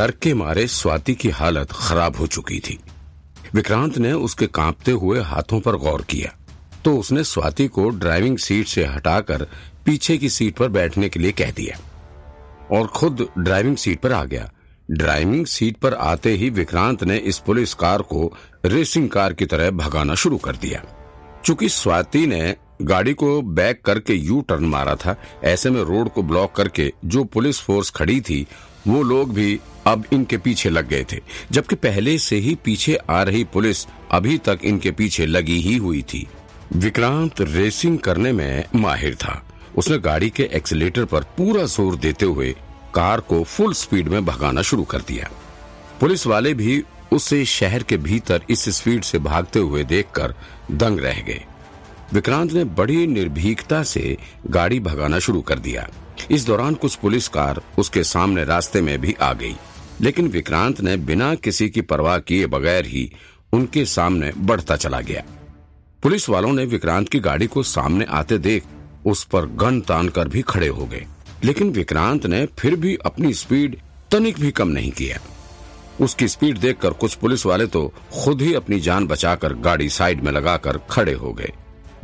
डर के मारे स्वाति की हालत खराब हो चुकी थी। विक्रांत ने उसके कांपते हुए हाथों पर गौर किया। तो उसने स्वाति को ड्राइविंग सीट से हटाकर पीछे की सीट पर बैठने के लिए कह दिया। और खुद ड्राइविंग सीट पर आ गया। ड्राइविंग सीट पर आते ही विक्रांत ने इस पुलिस कार को रेसिंग कार की तरह भगाना शुरू कर दिया। चूँकि स्वाति ने गाड़ी को बैक करके यू टर्न मारा था, ऐसे में रोड को ब्लॉक करके जो पुलिस फोर्स खड़ी थी, वो लोग भी अब इनके पीछे लग गए थे, जबकि पहले से ही पीछे आ रही पुलिस अभी तक इनके पीछे लगी ही हुई थी। विक्रांत रेसिंग करने में माहिर था। उसने गाड़ी के एक्सीलेटर पर पूरा ज़ोर देते हुए कार को फुल स्पीड में भगाना शुरू कर दिया। पुलिस वाले भी उसे शहर के भीतर इस स्पीड से भागते हुए देखकर दंग रह गए। विक्रांत ने बड़ी निर्भीकता से गाड़ी भगाना शुरू कर दिया। इस दौरान कुछ पुलिस कार उसके सामने रास्ते में भी आ गई। लेकिन विक्रांत ने बिना किसी की परवाह किए बगैर ही उनके सामने बढ़ता चला गया। पुलिस वालों ने विक्रांत की गाड़ी को सामने आते देख उस पर गन तान कर भी खड़े हो गए। लेकिन विक्रांत ने फिर भी अपनी स्पीड तनिक भी कम नहीं किया। उसकी स्पीड देखकर कुछ पुलिस वाले तो खुद ही अपनी जान बचाकर गाड़ी साइड में लगाकर खड़े हो गए।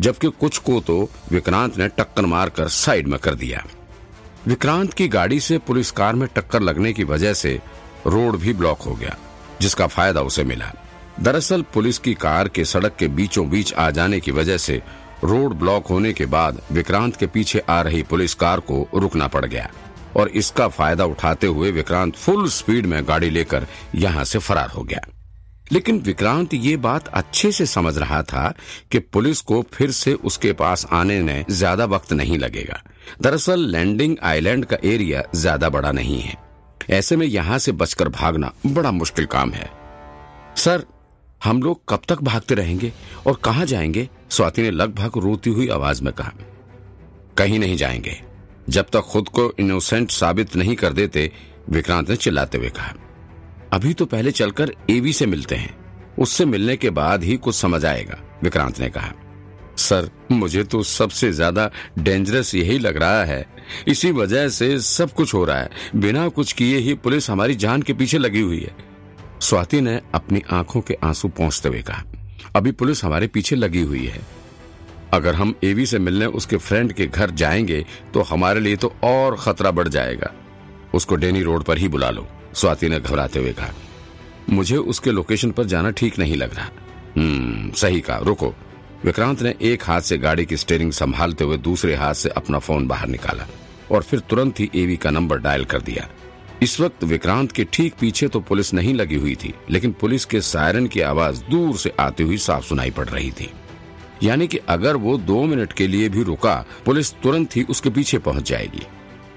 जबकि कुछ को तो विक्रांत ने टक्कर मारकर साइड में कर दिया। विक्रांत की गाड़ी से पुलिस कार में टक्कर लगने की वजह से रोड भी ब्लॉक हो गया, जिसका फ़ायदा उसे मिला। दरअसल पुलिस की कार के सड़क के बीचों बीच आ जाने की वजह से रोड ब्लॉक होने के बाद विक्रांत के पीछे आ रही पुलिस कार को रुकना पड़ गया और इसका फ़ायदा उठाते हुए विक्रांत फुल स्पीड में गाड़ी लेकर यहाँ से फरार हो गया। लेकिन विक्रांत ये बात अच्छे से समझ रहा था कि पुलिस को फिर से उसके पास आने में ज़्यादा वक्त नहीं लगेगा। दरअसल लैंडिंग आइलैंड का एरिया ज़्यादा बड़ा नहीं है। ऐसे में यहाँ से बचकर भागना बड़ा मुश्किल काम है। सर, हम लोग कब तक भागते रहेंगे और कहा जाएँगे? स्वाति ने लगभग रोती हुई आवाज़ में कहा। कहीं नहीं जाएँगे। जब तक खुद को इनोसेंट साबित नहीं कर देते, विक्रांत ने चिल्लाते हुए कहा। अभी तो पहले चलकर एवी से मिलते हैं। उससे मिलने के बाद ही कुछ समझ आएगा, विक्रांत ने कहा। सर, मुझे तो सबसे ज़्यादा डेंजरस यही लग रहा है। इसी वजह से सब कुछ हो रहा है। बिना कुछ किए ही पुलिस हमारी जान के पीछे लगी हुई है। स्वाति ने अपनी आँखों के आँसू पहुँचते हुए कहा, अभी पुलिस हमारे पीछे लगी हुई है। अगर हम एवी से मिलने उसके फ्रेंड के घर जाएँगे तो हमारे लिए तो और खतरा बढ़ जाएगा। उसको डेनी रोड पर ही बुला लो, स्वाति ने घबराते हुए कहा। मुझे उसके लोकेशन पर जाना ठीक नहीं लग रहा। हम्म सही कहा, रुको। विक्रांत ने एक हाथ से गाड़ी की स्टेयरिंग संभालते हुए दूसरे हाथ से अपना फ़ोन बाहर निकाला और फिर तुरंत ही एवी का नंबर डायल कर दिया। इस वक्त विक्रांत के ठीक पीछे तो पुलिस नहीं लगी हुई थी, लेकिन पुलिस के सायरन की आवाज़ दूर से आती हुई साफ़ सुनाई पड़ रही थी। यानी कि अगर वो दो मिनट के लिए भी रुका, पुलिस तुरंत ही उसके पीछे पहुँच जाएगी।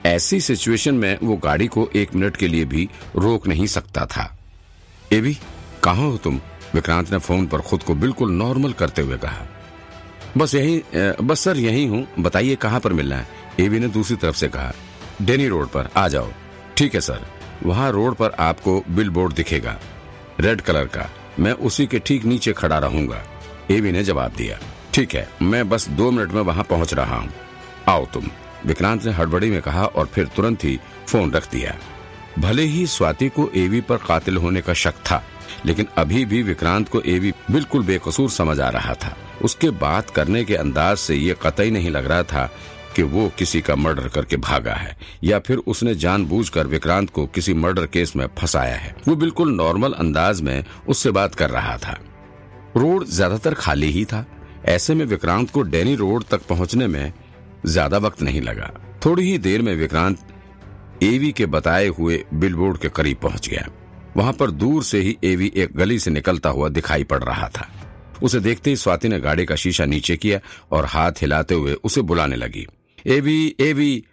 ऐसी सिचुएशन में वो गाड़ी को एक मिनट के लिए भी रोक नहीं सकता था। एवी कहा हो तुम? विक्रांत ने फ़ोन पर खुद को बिल्कुल नॉर्मल करते हुए कहा, बस यही बस सर यही हूँ, बताइए कहाँ पर मिलना है? एवी ने दूसरी तरफ़ से कहा, डेनी रोड पर, आ जाओ। ठीक है, सर। वहाँ रोड पर आपको बिल बोर्ड दिखेगा, रेड कलर का। मैं उसी के ठीक नीचे खड़ा रहूँगा। एवी ने जवाब दिया, ठीक है, मैं बस दो मिनट में वहाँ पहुँच रहा हूँ। आओ तुम। विक्रांत ने हड़बड़ी में कहा और फिर तुरंत ही फ़ोन रख दिया। भले ही स्वाति को एवी पर कातिल होने का शक था लेकिन अभी भी विक्रांत को एवी बिल्कुल बेकसूर समझ आ रहा था। उसके बात करने के अंदाज से ये कतई नहीं लग रहा था कि वो किसी का मर्डर करके भागा है, या फिर उसने जानबूझकर विक्रांत को किसी मर्डर केस में फंसाया है। वो बिल्कुल नॉर्मल अंदाज में उससे बात कर रहा था। रोड ज़्यादातर खाली ही था। ऐसे में विक्रांत को डेनी रोड तक पहुँचने में ज़्यादा वक्त नहीं लगा। थोड़ी ही देर में विक्रांत एवी के बताए हुए बिलबोर्ड के करीब पहुँच गया। वहाँ पर दूर से ही एवी एक गली से निकलता हुआ दिखाई पड़ रहा था। उसे देखते ही स्वाति ने गाड़ी का शीशा नीचे किया और हाथ हिलाते हुए उसे बुलाने लगी। एवी एवी,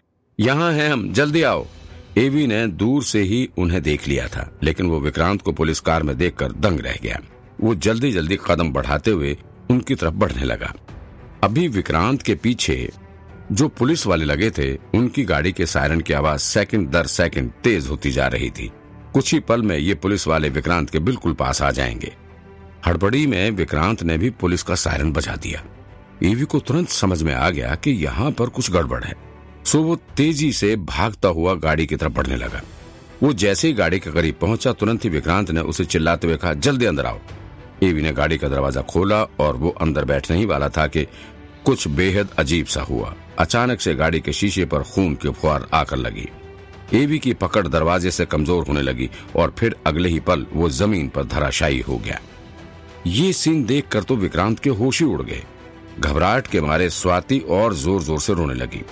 यहाँ है हम, जल्दी आओ। एवी ने दूर से ही उन्हें देख लिया था, लेकिन वो विक्रांत को पुलिस कार में देखकर दंग रह गया। वो जल्दी जल्दी कदम बढ़ाते हुए उनकी तरफ़ बढ़ने लगा। अभी विक्रांत के पीछे जो पुलिस वाले लगे थे, उनकी गाड़ी के सायरन की आवाज़ सेकंड दर सेकंड तेज होती जा रही थी। कुछ ही पल में ये पुलिस वाले विक्रांत के बिल्कुल पास आ जाएँगे। हड़बड़ी में विक्रांत ने भी पुलिस का सायरन बजा दिया। ईवी को तुरंत समझ में आ गया कि यहाँ पर कुछ गड़बड़ है। सो वो तेज़ी से भागता हुआ गाड़ी की तरफ़ बढ़ने लगा। वो जैसे ही गाड़ी के करीब पहुँचा, तुरंत ही विक्रांत ने उसे चिल्लाते हुए कहा, जल्दी अंदर आओ। एवी ने गाड़ी का दरवाज़ा खोला और वो अंदर बैठने ही वाला था कि कुछ बेहद अजीब सा हुआ। अचानक से गाड़ी के शीशे पर खून की फुहार आकर लगी। एवी की पकड़ दरवाजे से कमज़ोर होने लगी और फिर अगले ही पल वो ज़मीन पर धराशायी हो गया। ये सीन देखकर तो विक्रांत के होश ही उड़ गए। घबराहट के मारे स्वाति और ज़ोर ज़ोर से रोने लगी।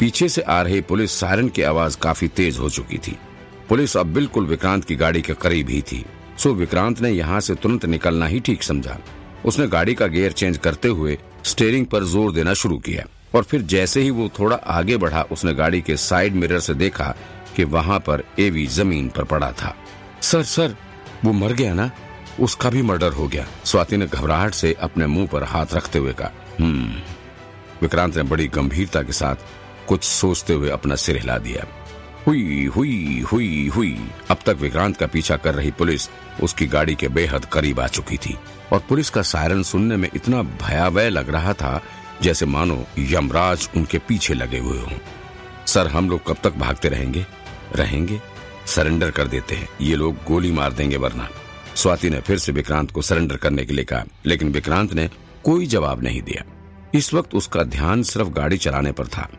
पीछे से आ रही पुलिस सायरन की आवाज़ काफ़ी तेज हो चुकी थी। पुलिस अब बिल्कुल विक्रांत की गाड़ी के करीब ही थी। सो विक्रांत ने यहाँ से तुरंत निकलना ही ठीक समझा। उसने गाड़ी का गियर चेंज करते हुए स्टेयरिंग पर ज़ोर देना शुरू किया और फिर जैसे ही वो थोड़ा आगे बढ़ा, उसने गाड़ी के साइड मिरर से देखा कि वहाँ पर एवी ज़मीन पर पड़ा था। सर सर, वो मर गया ना? उसका भी मर्डर हो गया। स्वाति ने घबराहट से अपने मुँह पर हाथ रखते हुए कहा हम्म विक्रांत ने बड़ी गंभीरता के साथ कुछ सोचते हुए अपना सिर हिला दिया। हुई हुई हुई हुई। अब तक विक्रांत का पीछा कर रही पुलिस उसकी गाड़ी के बेहद करीब आ चुकी थी। और पुलिस का सायरन सुनने में इतना भयावह लग रहा था जैसे मानो यमराज उनके पीछे लगे हुए हों। सर, हम लोग कब तक भागते रहेंगे? रहेंगे, सरेंडर कर देते हैं। ये लोग गोली मार देंगे वरना। स्वाति ने फिर से विक्रांत को सरेंडर करने के लिए कहा, लेकिन विक्रांत ने कोई जवाब नहीं दिया। इस वक्त उसका ध्यान सिर्फ़ गाड़ी चलाने पर था।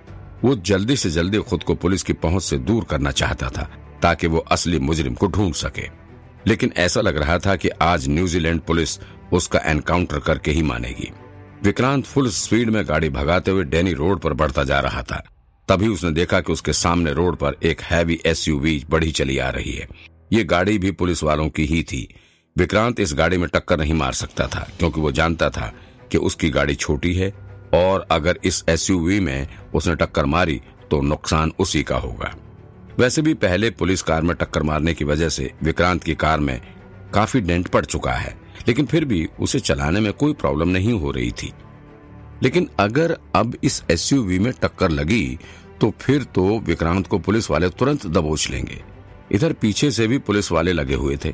वो जल्दी से जल्दी खुद को पुलिस की पहुँच से दूर करना चाहता था, ताकि वो असली मुजरिम को ढूंढ सके। लेकिन ऐसा लग रहा था कि आज न्यूजीलैंड पुलिस उसका एनकाउंटर करके ही मानेगी। विक्रांत फुल स्पीड में गाड़ी भगाते हुए डेनी रोड पर बढ़ता जा रहा था। तभी उसने देखा कि उसके सामने रोड पर एक हैवी एसयूवी बढ़ी चली आ रही है। ये गाड़ी भी पुलिस वालों की ही थी। विक्रांत इस गाड़ी में टक्कर नहीं मार सकता था, क्योंकि वो जानता था कि उसकी गाड़ी छोटी है, और अगर इस एसयूवी में उसने टक्कर मारी तो नुकसान उसी का होगा। वैसे भी पहले पुलिस कार में टक्कर मारने की वजह से विक्रांत की कार में काफ़ी डेंट पड़ चुका है, लेकिन फिर भी उसे चलाने में कोई प्रॉब्लम नहीं हो रही थी। लेकिन अगर अब इस एसयूवी में टक्कर लगी तो फिर तो विक्रांत को पुलिस वाले तुरंत दबोच लेंगे। इधर पीछे से भी पुलिस वाले लगे हुए थे।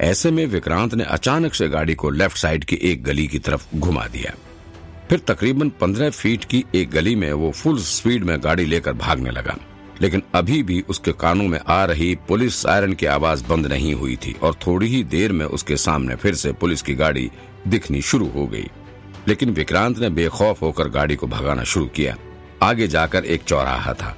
ऐसे में विक्रांत ने अचानक से गाड़ी को लेफ़्ट साइड की एक गली की तरफ़ घुमा दिया। फिर तकरीबन पंद्रह फीट की एक गली में वो फुल स्पीड में गाड़ी लेकर भागने लगा। लेकिन अभी भी उसके कानों में आ रही पुलिस सायरन की आवाज़ बंद नहीं हुई थी और थोड़ी ही देर में उसके सामने फिर से पुलिस की गाड़ी दिखनी शुरू हो गई। लेकिन विक्रांत ने बेखौफ होकर गाड़ी को भगाना शुरू किया। आगे जाकर एक चौराहा था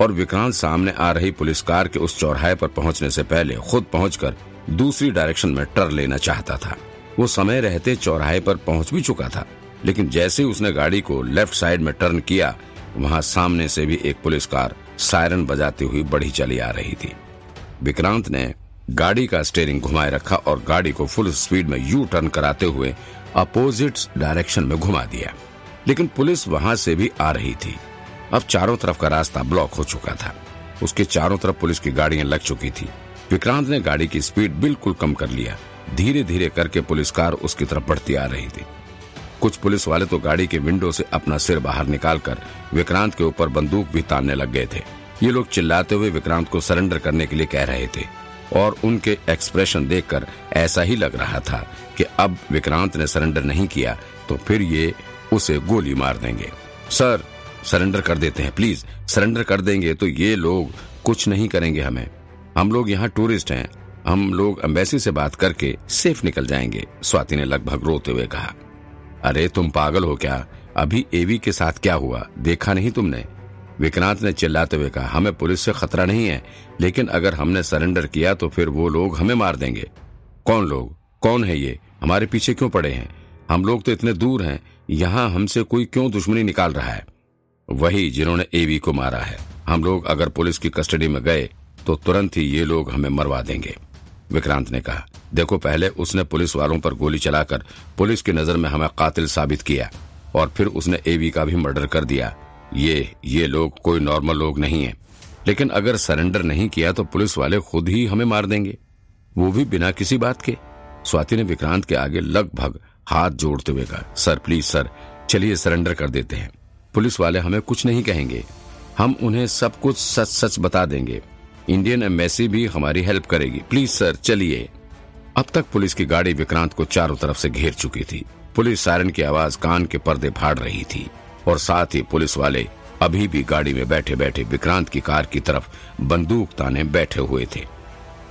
और विक्रांत सामने आ रही पुलिस कार के उस चौराहे पर पहुँचने से पहले खुद पहुंचकर दूसरी डायरेक्शन में टर लेना चाहता था। वो समय रहते चौराहे पर पहुँच भी चुका था, लेकिन जैसे उसने गाड़ी को लेफ़्ट साइड में टर्न किया, वहाँ सामने से भी एक पुलिस कार सायरन बजाती हुई बढ़ी चली आ रही थी। विक्रांत ने गाड़ी का स्टेयरिंग घुमाए रखा और गाड़ी को फुल स्पीड में यू टर्न कराते हुए अपोजिट डायरेक्शन में घुमा दिया। लेकिन पुलिस वहाँ से भी आ रही थी। अब चारों तरफ़ का रास्ता ब्लॉक हो चुका था। उसके चारों तरफ़ पुलिस की गाड़ियाँ लग चुकी थी। विक्रांत ने गाड़ी की स्पीड बिल्कुल कम कर लिया। धीरे धीरे करके पुलिस कार उसकी तरफ़ बढ़ती आ रही थी। कुछ पुलिस वाले तो गाड़ी के विंडो से अपना सिर बाहर निकालकर विक्रांत के ऊपर बंदूक भी तानने लग गए थे। ये लोग चिल्लाते हुए विक्रांत को सरेंडर करने के लिए कह रहे थे। और उनके एक्सप्रेशन देखकर ऐसा ही लग रहा था कि अब विक्रांत ने सरेंडर नहीं किया तो फिर ये उसे गोली मार देंगे। सर सरेंडर कर देते हैं प्लीज़ सरेंडर कर देंगे तो ये लोग कुछ नहीं करेंगे हमें। हम लोग यहाँ टूरिस्ट हैं, हम लोग एम्बेसी से बात करके सेफ़ निकल जाएँगे, स्वाति ने लगभग रोते हुए कहा। अरे, तुम पागल हो क्या? अभी एवी के साथ क्या हुआ? देखा नहीं तुमने? विक्रांत ने चिल्लाते हुए कहा, हमें पुलिस से खतरा नहीं है, लेकिन अगर हमने सरेंडर किया तो फिर वो लोग हमें मार देंगे। कौन लोग? कौन है ये? हमारे पीछे क्यों पड़े हैं? हम लोग तो इतने दूर हैं, यहाँ हमसे कोई क्यों दुश्मनी निकाल रहा है? वही जिन्होंने एवी को मारा है। हम लोग अगर पुलिस की कस्टडी में गए तो तुरंत ही ये लोग हमें मरवा देंगे। विक्रांत ने कहा, देखो, पहले उसने पुलिस वालों पर गोली चलाकर पुलिस की नज़र में हमें कातिल साबित किया, और फिर उसने एवी का भी मर्डर कर दिया। ये ये लोग कोई नॉर्मल लोग नहीं है। लेकिन अगर सरेंडर नहीं किया तो पुलिस वाले खुद ही हमें मार देंगे। वो भी बिना किसी बात के। स्वाति ने विक्रांत के आगे लगभग हाथ जोड़ते हुए कहा, सर प्लीज़ सर, चलिए सरेंडर कर देते हैं। पुलिस वाले हमें कुछ नहीं कहेंगे। हम उन्हें सब कुछ सच सच बता देंगे। इंडियन एम्बेसी भी हमारी हेल्प करेगी। प्लीज़ सर चलिए। अब तक पुलिस की गाड़ी विक्रांत को चारों तरफ़ से घेर चुकी थी। पुलिस सायरन की आवाज़ कान के पर्दे फाड़ रही थी। और साथ ही पुलिस वाले अभी भी गाड़ी में बैठे बैठे विक्रांत की कार की तरफ़ बंदूक ताने बैठे हुए थे।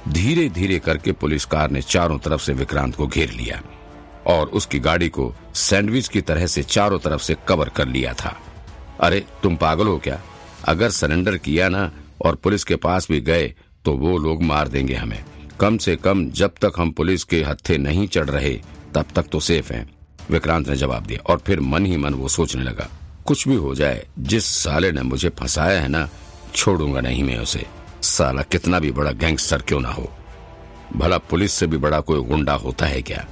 धीरे धीरे करके पुलिस कार ने चारों तरफ़ से विक्रांत को घेर लिया और उसकी गाड़ी को सैंडविच की तरह से चारों तरफ़ से कवर कर लिया था। अरे, तुम पागल हो क्या? अगर सरेंडर किया ना और पुलिस के पास भी गए तो वो लोग मार देंगे हमें। कम से कम जब तक हम पुलिस के हत्थे नहीं चढ़ रहे, तब तक तो सेफ़ हैं। विक्रांत ने जवाब दिया और फिर मन ही मन वो सोचने लगा। कुछ भी हो जाए, जिस साले ने मुझे फंसाया है ना, छोड़ूँगा नहीं मैं उसे। साला कितना भी बड़ा गैंगस्टर क्यों ना हो। भला पुलिस से भी बड़ा कोई गुंडा होता है क्या?